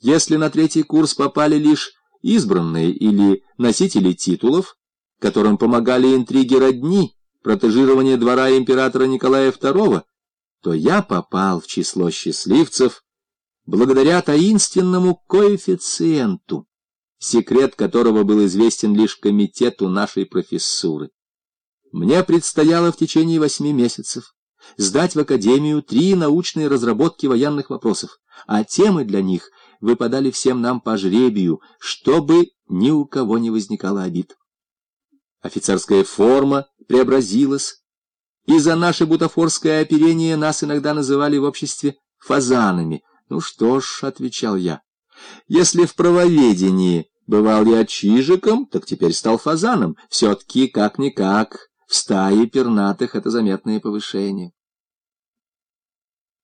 Если на третий курс попали лишь избранные или носители титулов, которым помогали интриги родни, протежирование двора императора Николая II, то я попал в число счастливцев благодаря таинственному коэффициенту, секрет которого был известен лишь комитету нашей профессуры. Мне предстояло в течение восьми месяцев сдать в Академию три научные разработки военных вопросов, а темы для них выпадали всем нам по жребию, чтобы ни у кого не возникало обид. Офицерская форма преобразилась, и за наше бутафорское оперение нас иногда называли в обществе фазанами. «Ну что ж», — отвечал я, — «если в правоведении бывал я чижиком, так теперь стал фазаном. Все-таки, как-никак, в стае пернатых это заметное повышение».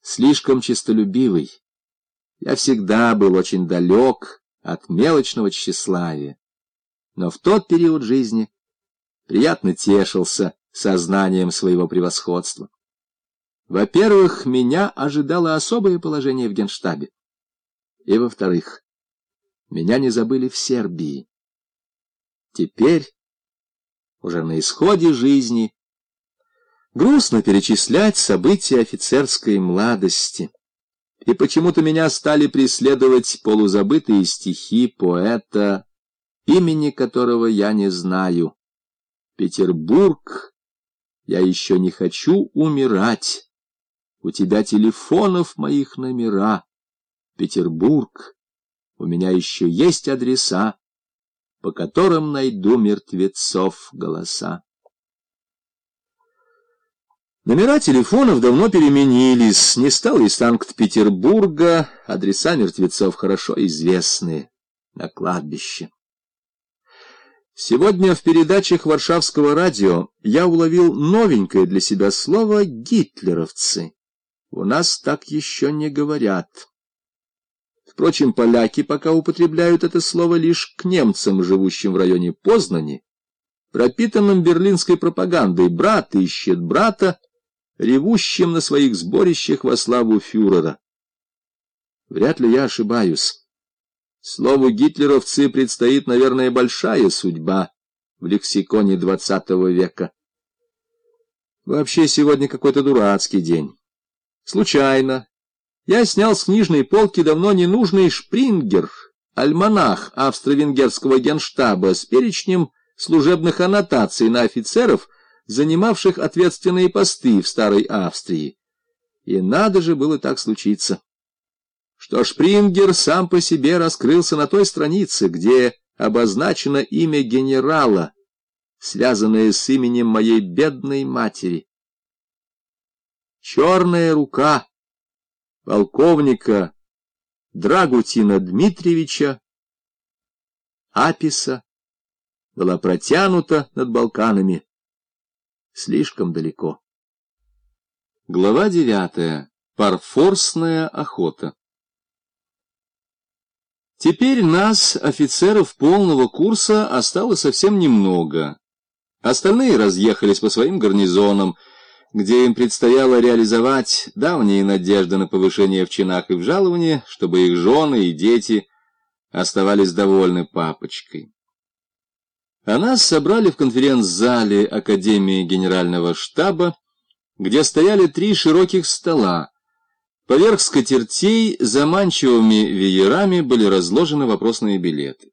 Слишком честолюбивый, я всегда был очень далек от мелочного тщеславия, но в тот период жизни приятно тешился сознанием своего превосходства. Во-первых, меня ожидало особое положение в генштабе. И, во-вторых, меня не забыли в Сербии. Теперь, уже на исходе жизни, грустно перечислять события офицерской младости и почему-то меня стали преследовать полузабытые стихи поэта, имени которого я не знаю. Петербург, я еще не хочу умирать. У тебя телефонов моих номера. Петербург, у меня еще есть адреса, по которым найду мертвецов голоса. Номера телефонов давно переменились, не стало из Санкт-Петербурга, адреса мертвецов хорошо известны на кладбище. Сегодня в передачах Варшавского радио я уловил новенькое для себя слово «гитлеровцы». У нас так еще не говорят. Впрочем, поляки пока употребляют это слово лишь к немцам, живущим в районе Познани, пропитанным берлинской пропагандой «брат ищет брата», ревущим на своих сборищах во славу фюрера. Вряд ли я ошибаюсь. Слову гитлеровцы предстоит, наверное, большая судьба в лексиконе двадцатого века. Вообще сегодня какой-то дурацкий день. Случайно. Я снял с книжной полки давно ненужный шпрингер, альманах австро-венгерского генштаба с перечнем служебных аннотаций на офицеров, занимавших ответственные посты в Старой Австрии. И надо же было так случиться. Что Шпрингер сам по себе раскрылся на той странице, где обозначено имя генерала, связанное с именем моей бедной матери. Черная рука полковника Драгутина Дмитриевича Аписа была протянута над Балканами слишком далеко. Глава девятая. Парфорсная охота. Теперь нас, офицеров полного курса, осталось совсем немного. Остальные разъехались по своим гарнизонам, где им предстояло реализовать давние надежды на повышение в чинах и в жаловании, чтобы их жены и дети оставались довольны папочкой. А нас собрали в конференц-зале Академии Генерального штаба, где стояли три широких стола. Поверх скатертей заманчивыми веерами были разложены вопросные билеты.